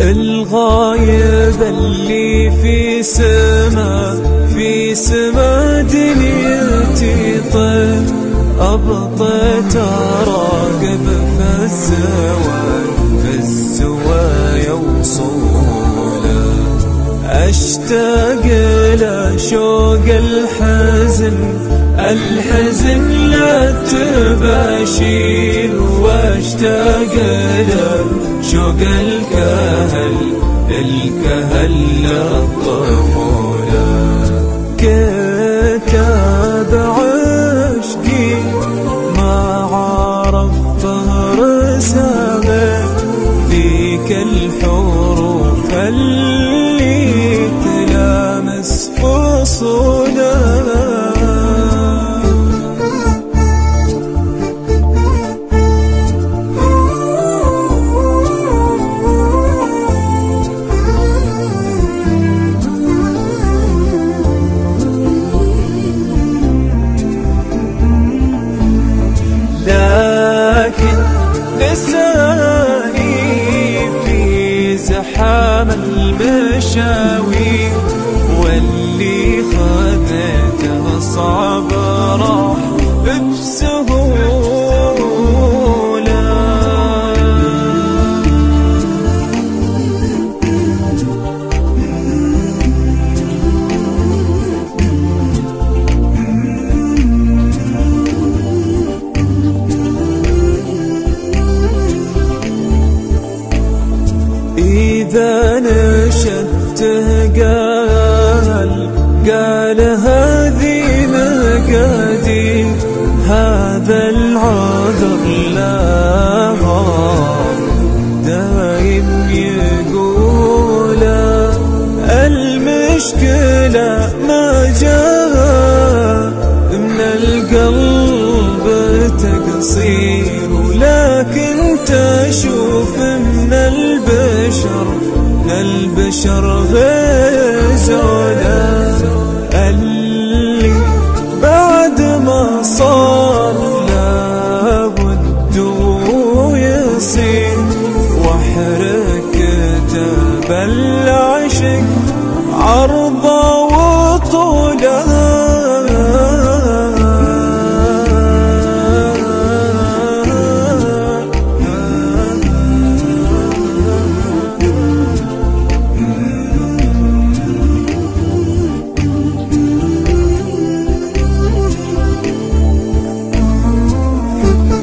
الغايب اللي في سما في سما دنيتي طير أبطيت أراقب في الزوال في الزوايا وصوله أشتاق لشوق الحزن الحزن لا تباشير واشتاق لشوق الكهل الكهل للطفولة كتاب عشقي ما عرف فهر سامه ذيك الحروف اللي تلامس فصولها المشاوي واللي خذته صعب راح بسهولة. إذا نشدته قال قال هذه مقادير هذا العذر لها دايم يقول المشكلة ما جاء من القلب تقصير ولكن تشوف من البشر غيزونا اللي بعد ما صار لابد يصير. وحركته بالعشق عرضه وطوله. you.